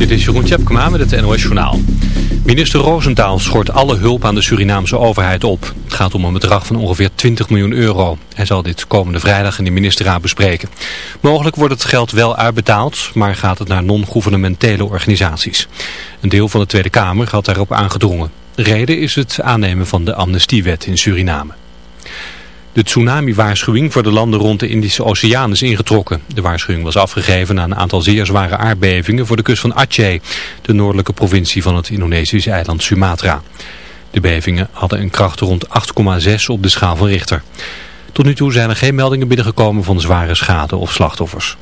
Dit is Jeroen Tjepkema met het NOS Journaal. Minister Roosentaal schort alle hulp aan de Surinaamse overheid op. Het gaat om een bedrag van ongeveer 20 miljoen euro. Hij zal dit komende vrijdag in de ministerraad bespreken. Mogelijk wordt het geld wel uitbetaald, maar gaat het naar non-governementele organisaties. Een deel van de Tweede Kamer had daarop aangedrongen. De reden is het aannemen van de amnestiewet in Suriname. De tsunami-waarschuwing voor de landen rond de Indische Oceaan is ingetrokken. De waarschuwing was afgegeven na een aantal zeer zware aardbevingen voor de kust van Aceh, de noordelijke provincie van het Indonesische eiland Sumatra. De bevingen hadden een kracht rond 8,6 op de schaal van Richter. Tot nu toe zijn er geen meldingen binnengekomen van zware schade of slachtoffers.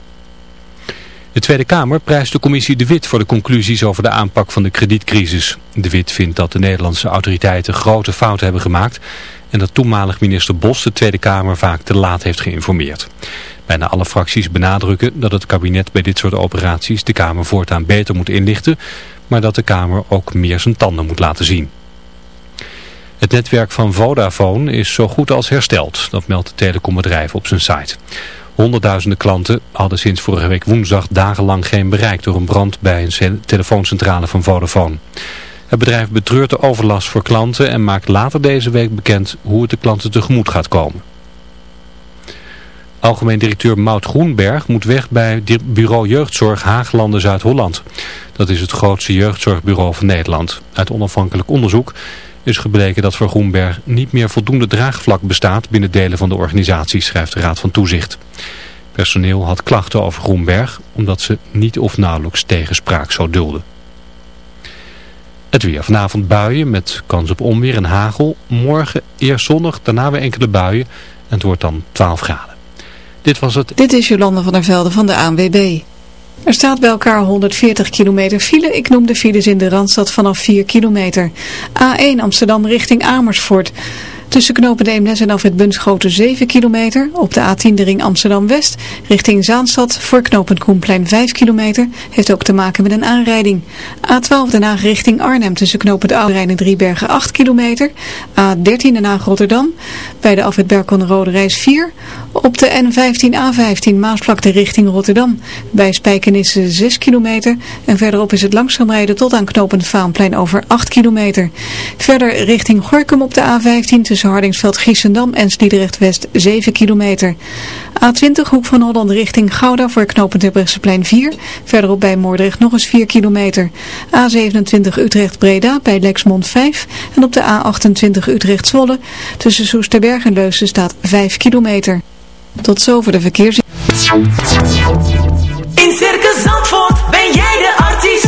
De Tweede Kamer prijst de commissie De Wit voor de conclusies over de aanpak van de kredietcrisis. De Wit vindt dat de Nederlandse autoriteiten grote fouten hebben gemaakt en dat toenmalig minister Bos de Tweede Kamer vaak te laat heeft geïnformeerd. Bijna alle fracties benadrukken dat het kabinet bij dit soort operaties de Kamer voortaan beter moet inlichten, maar dat de Kamer ook meer zijn tanden moet laten zien. Het netwerk van Vodafone is zo goed als hersteld, dat meldt het telecombedrijf op zijn site. Honderdduizenden klanten hadden sinds vorige week woensdag dagenlang geen bereik door een brand bij een telefooncentrale van Vodafone. Het bedrijf betreurt de overlast voor klanten en maakt later deze week bekend hoe het de klanten tegemoet gaat komen. Algemeen directeur Maud Groenberg moet weg bij bureau jeugdzorg Haaglanden Zuid-Holland. Dat is het grootste jeugdzorgbureau van Nederland. Uit onafhankelijk onderzoek is gebleken dat voor Groenberg niet meer voldoende draagvlak bestaat binnen delen van de organisatie, schrijft de Raad van Toezicht. Personeel had klachten over Groenberg omdat ze niet of nauwelijks tegenspraak zou dulden. Het weer. Vanavond buien met kans op onweer en hagel. Morgen eerst zonnig, daarna weer enkele buien. En het wordt dan 12 graden. Dit was het. Dit is Jolande van der Velde van de ANWB. Er staat bij elkaar 140 kilometer file. Ik noem de files in de Randstad vanaf 4 kilometer. A1 Amsterdam richting Amersfoort. Tussen knopen Eemnes en Afrit Bunschoten 7 kilometer. Op de A10 de ring Amsterdam-West richting Zaanstad voor knooppunt Koenplein 5 kilometer. Heeft ook te maken met een aanrijding. A12 Den Haag richting Arnhem tussen knooppunt Ouderijn en Driebergen 8 kilometer. A13 Den Haag Rotterdam bij de Afrit Berkon Rode Reis 4. Op de N15A15 Maasvlakte richting Rotterdam. Bij Spijkenisse 6 kilometer. En verderop is het langzaam rijden tot aan knooppunt Vaanplein over 8 kilometer. Verder richting Gorkum op de A15 tussen Hardingsveld-Giessendam en Sliedrecht-West 7 kilometer. A20 Hoek van Holland richting Gouda voor knooppunt Terbrechtseplein 4. Verderop bij Moordrecht nog eens 4 kilometer. A27 Utrecht-Breda bij Lexmond 5. En op de A28 Utrecht-Zwolle tussen Soesterberg en Leusden staat 5 kilometer. Tot zover de verkeers... In Circus Zandvoort ben jij de artiest.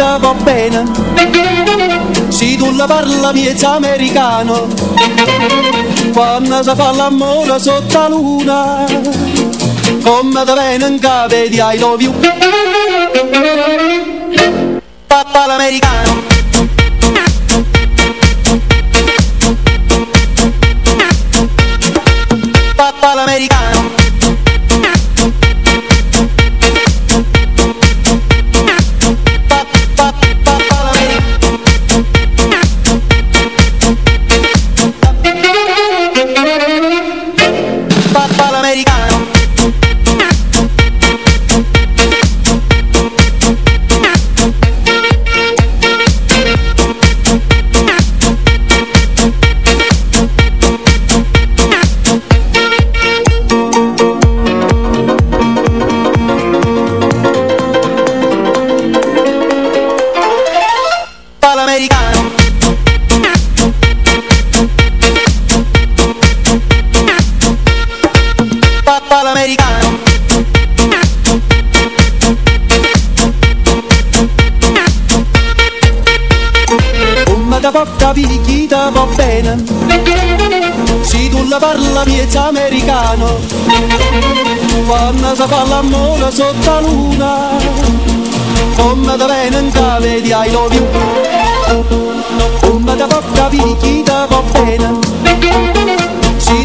picchita va bene. Se tu la parla miezza americano Quando si fa l'amore sotto la luna Come da bene in di I love you Papà l'americano americano Quando si fa l'amore sotto la luna Come da bene in cave di I love you Come da porta picchita va bene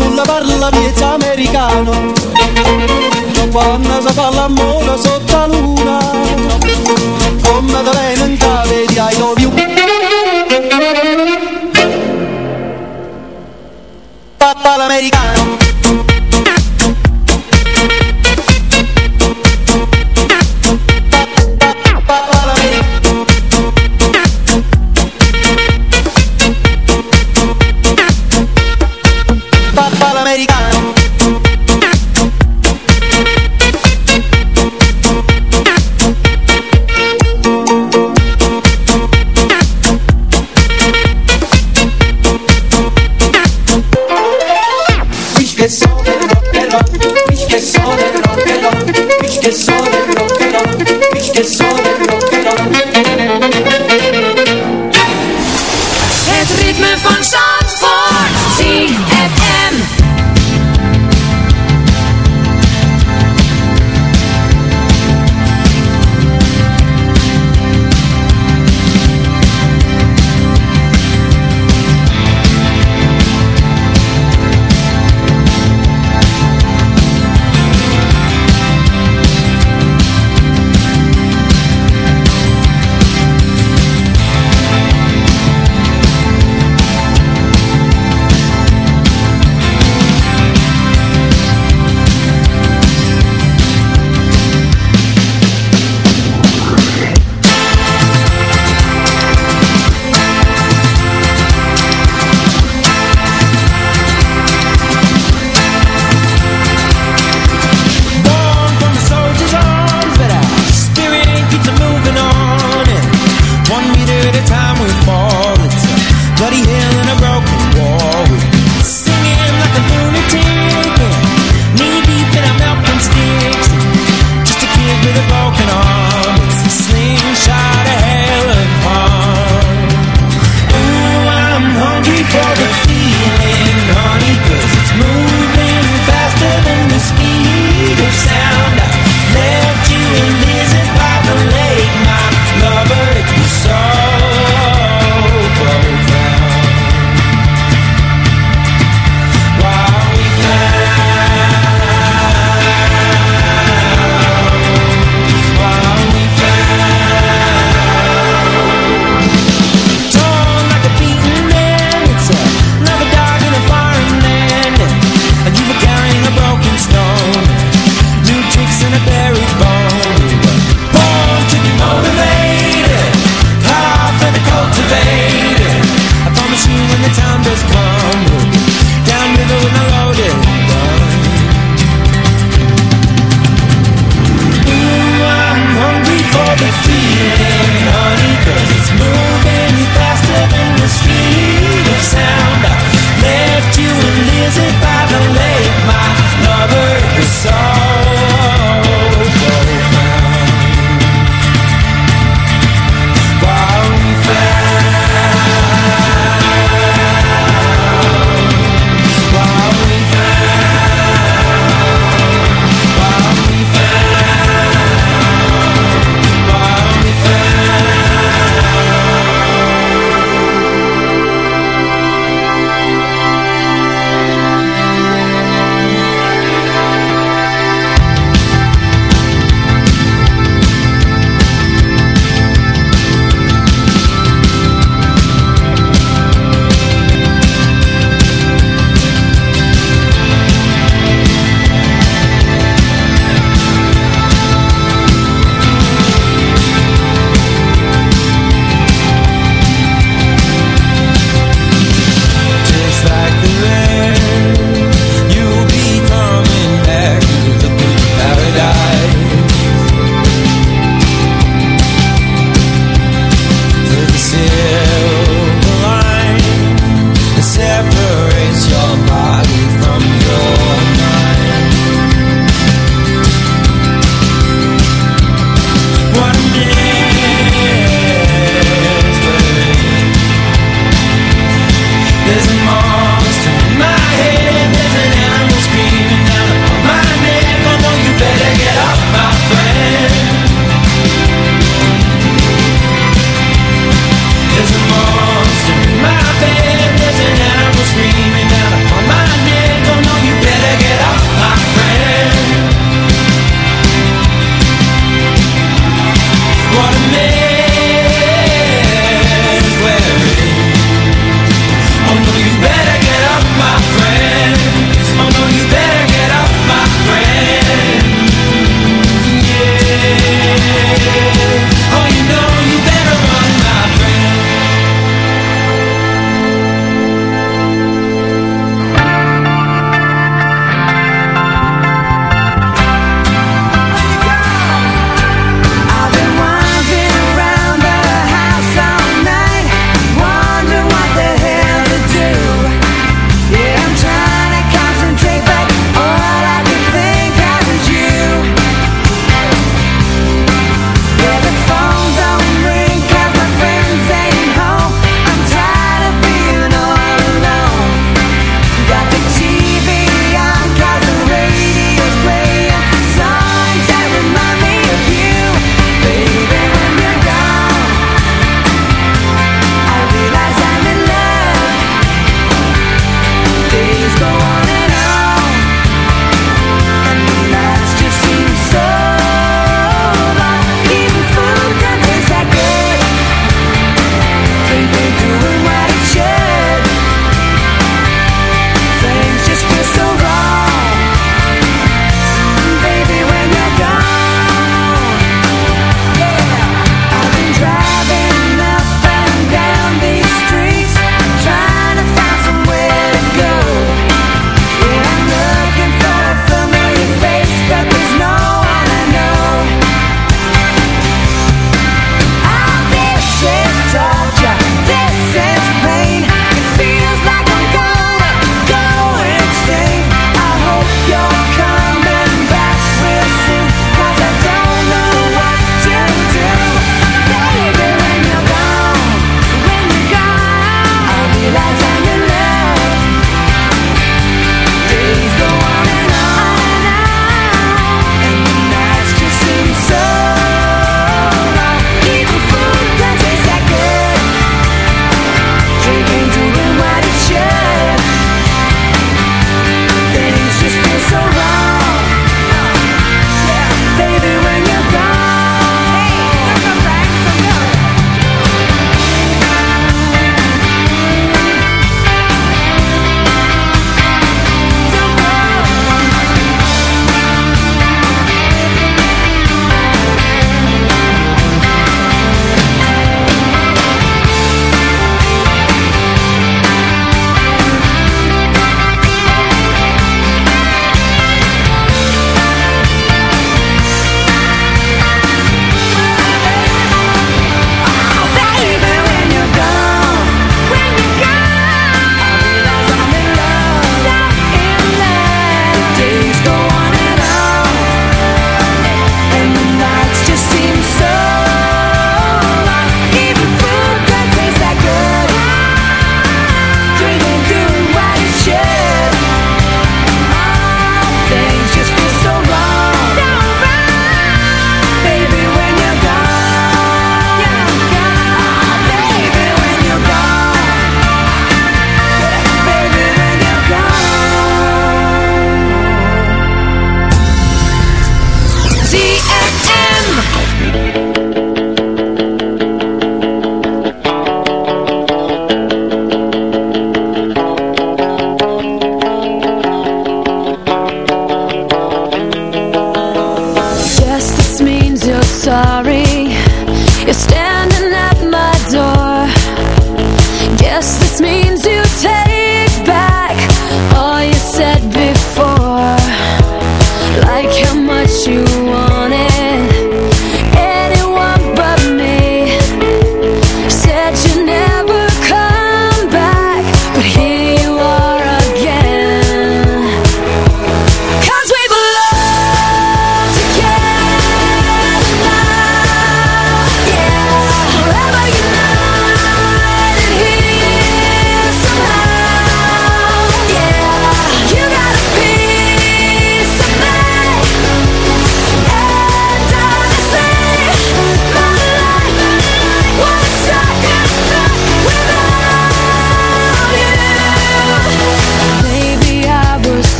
tu la parla miezza americano Quando si fa l'amore sotto la luna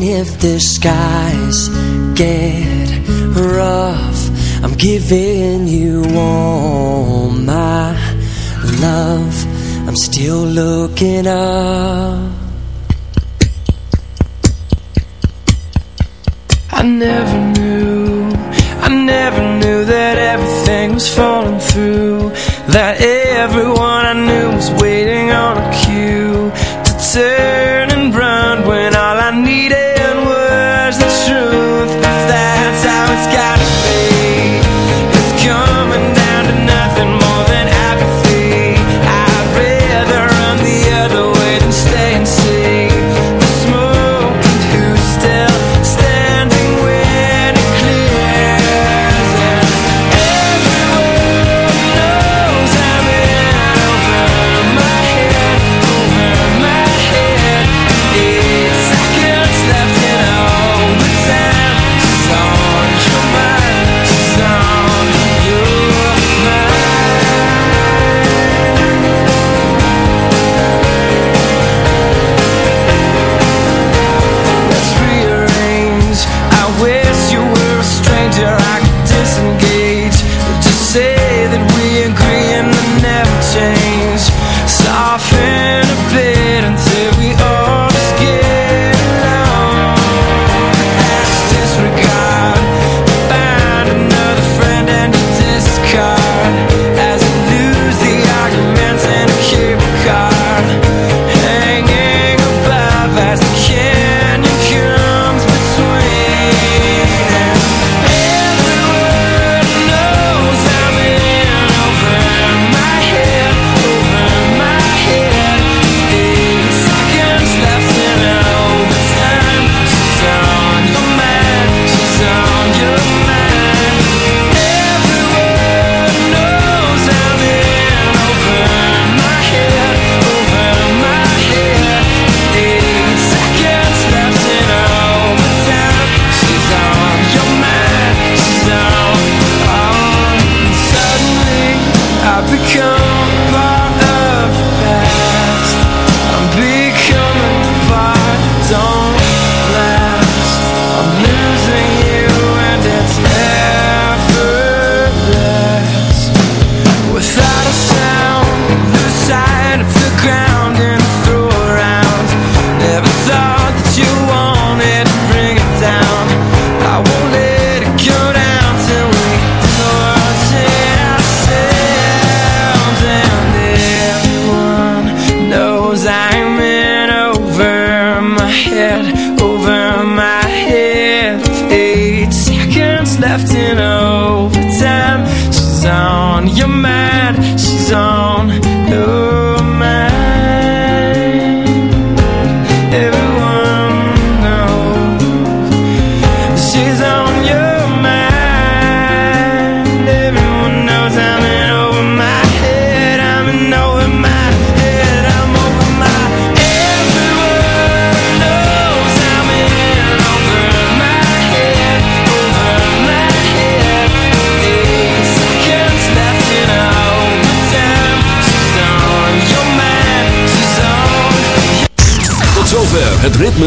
Even if the skies get rough. I'm giving you all my love. I'm still looking up. I never knew, I never knew that everything was falling through. That